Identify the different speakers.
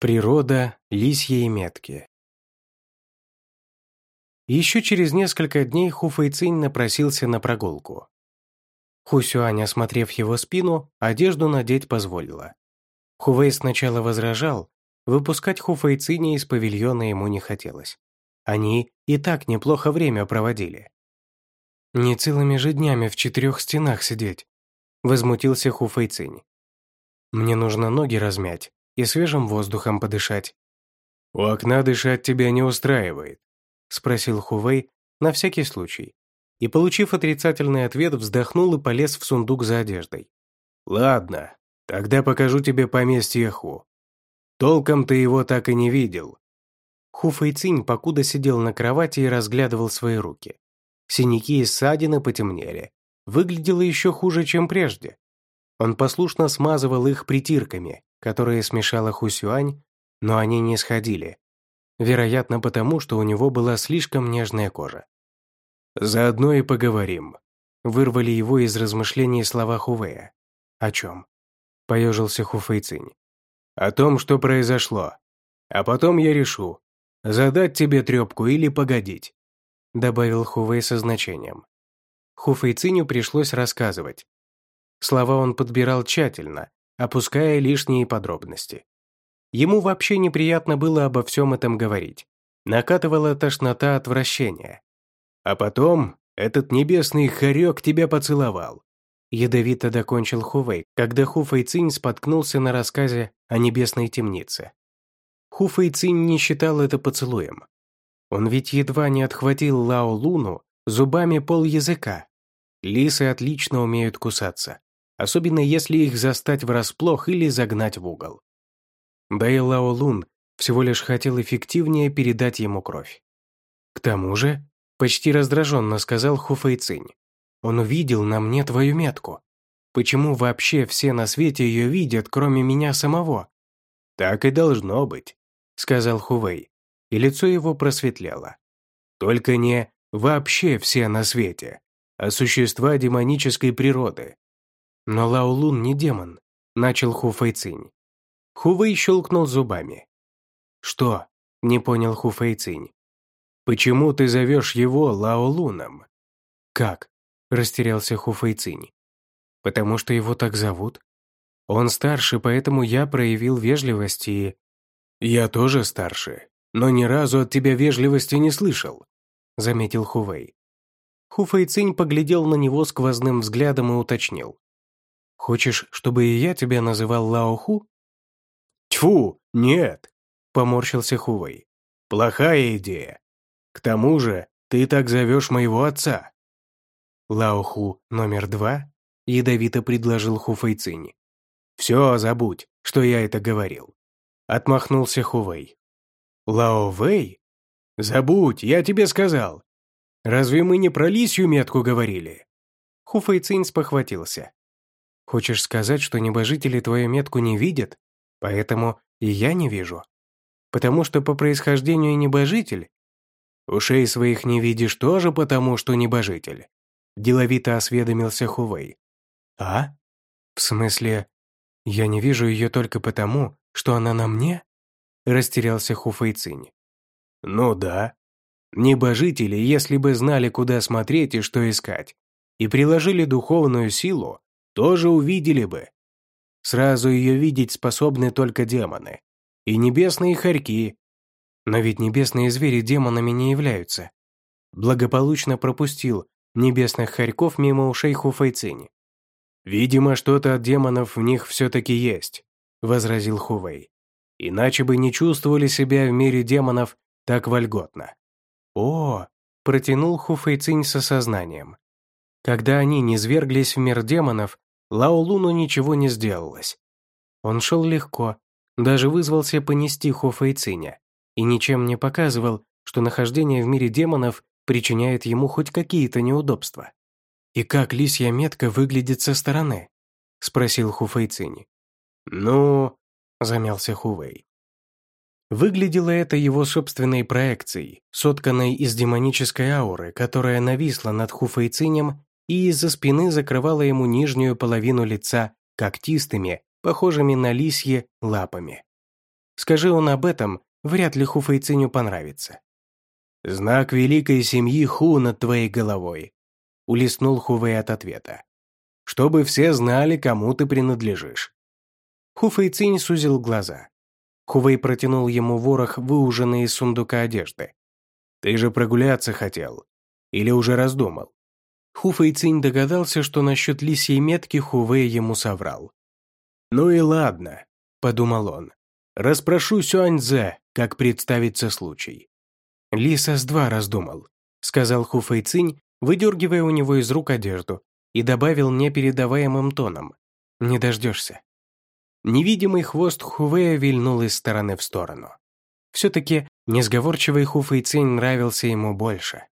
Speaker 1: Природа лисьей метки. Еще через несколько дней Ху Фэйцинь напросился на прогулку. Ху Сюань, осмотрев его спину, одежду надеть позволила. Ху Вэй сначала возражал, выпускать Ху Фэйциня из павильона ему не хотелось. Они и так неплохо время проводили. «Не целыми же днями в четырех стенах сидеть», — возмутился Ху Фэйцинь. «Мне нужно ноги размять, и свежим воздухом подышать.
Speaker 2: «У окна дышать тебя не устраивает», —
Speaker 1: спросил Хувей на всякий случай. И, получив отрицательный ответ, вздохнул и полез в сундук за одеждой.
Speaker 2: «Ладно, тогда покажу тебе поместье Ху. Толком ты его так и не видел».
Speaker 1: Ху Фэйцинь покуда сидел на кровати и разглядывал свои руки. Синяки и ссадины потемнели. Выглядело еще хуже, чем прежде. Он послушно смазывал их притирками, которые смешала Хусюань, но они не сходили. Вероятно, потому, что у него была слишком нежная кожа.
Speaker 2: «Заодно и поговорим», — вырвали его из размышлений слова Хувея.
Speaker 1: «О чем?» — поежился Хуфэйцинь.
Speaker 2: «О том, что произошло. А потом я решу, задать тебе трепку или погодить», —
Speaker 1: добавил Хувей со значением. Хуфэйциню пришлось рассказывать. Слова он подбирал тщательно, опуская лишние подробности. Ему вообще неприятно было обо всем этом говорить. Накатывала тошнота отвращения.
Speaker 2: А потом этот небесный хорек тебя поцеловал.
Speaker 1: Ядовито докончил Хувей, когда Хуфэй Цинь споткнулся на рассказе о небесной темнице. Хуфэй Цинь не считал это поцелуем. Он ведь едва не отхватил Лао Луну зубами пол языка. Лисы отлично умеют кусаться особенно если их застать врасплох или загнать в угол. Да и Лао Лун всего лишь хотел эффективнее передать ему кровь. К тому же, почти раздраженно сказал Хуфэй Цинь, он увидел на мне твою метку. Почему вообще все на свете ее видят, кроме меня самого?
Speaker 2: Так и должно быть, сказал Хувей, и лицо его просветлело. Только не вообще все на свете, а существа демонической природы,
Speaker 1: «Но Лао Лун не демон», — начал Ху Фэйцинь. Хувэй щелкнул зубами. «Что?» — не понял Ху Фэйцинь.
Speaker 2: «Почему ты зовешь его Лао Луном?»
Speaker 1: «Как?» — растерялся Ху Фэйцинь. «Потому что его так зовут? Он старше, поэтому я проявил вежливость и...»
Speaker 2: «Я тоже старше, но ни разу от тебя вежливости не слышал», — заметил
Speaker 1: Хувей. Ху Фэйцинь поглядел на него сквозным взглядом и уточнил. Хочешь, чтобы и я тебя называл Лаоху?»
Speaker 2: «Тьфу, нет!» — поморщился Хувей. «Плохая идея. К тому же ты так зовешь моего отца».
Speaker 1: «Лаоху номер два?» — ядовито предложил Хуфейцинь.
Speaker 2: «Все, забудь, что я это говорил». Отмахнулся Хувей.
Speaker 1: «Лао Вэй?»
Speaker 2: «Забудь, я тебе сказал. Разве мы не про лисью метку говорили?»
Speaker 1: Хуфейцинь спохватился. Хочешь сказать, что небожители твою метку не видят? Поэтому и я не вижу. Потому что по происхождению небожитель?
Speaker 2: Ушей своих не видишь тоже потому, что небожитель. Деловито осведомился Хувей.
Speaker 1: А? В смысле, я не вижу ее только потому, что она на мне? Растерялся Хуфейцинь.
Speaker 2: Ну да. Небожители, если бы знали, куда смотреть и что искать, и приложили духовную силу, тоже увидели бы. Сразу ее видеть способны только демоны. И небесные хорьки.
Speaker 1: Но ведь небесные звери демонами не являются. Благополучно пропустил небесных хорьков мимо ушей Хуфайцини.
Speaker 2: «Видимо, что-то от демонов в них все-таки есть», — возразил Хувей. «Иначе бы не чувствовали себя в мире демонов так вольготно».
Speaker 1: «О!» — протянул Хуфейцинь с осознанием. Когда они низверглись в мир демонов, Лао Луну ничего не сделалось. Он шел легко, даже вызвался понести Хо Фэйциня и ничем не показывал, что нахождение в мире демонов причиняет ему хоть какие-то неудобства. «И как лисья метка выглядит со стороны?» — спросил Ху Фэйцинь.
Speaker 2: «Ну...»
Speaker 1: — замялся Хувей. Выглядело это его собственной проекцией, сотканной из демонической ауры, которая нависла над Хуфейцинем и из-за спины закрывала ему нижнюю половину лица когтистыми, похожими на лисьи, лапами. Скажи он об этом, вряд ли Ху Фэйциню понравится.
Speaker 2: «Знак великой семьи Ху над твоей головой», — улеснул Хувей от ответа. «Чтобы все знали, кому ты принадлежишь».
Speaker 1: Ху Фэйцинь сузил глаза. Хувей протянул ему ворох, выуженный из сундука одежды.
Speaker 2: «Ты же прогуляться хотел. Или уже раздумал?»
Speaker 1: Ху Фэйцинь догадался, что насчет лисьей метки Хувей ему соврал.
Speaker 2: «Ну и ладно», — подумал он. «Распрошу Сюаньзе, как представится случай».
Speaker 1: «Лиса с два раздумал», — сказал Ху Фэйцинь, выдергивая у него из рук одежду, и добавил непередаваемым тоном. «Не дождешься». Невидимый хвост Хувея вильнул из стороны в сторону. Все-таки несговорчивый Ху Фэйцинь нравился ему больше.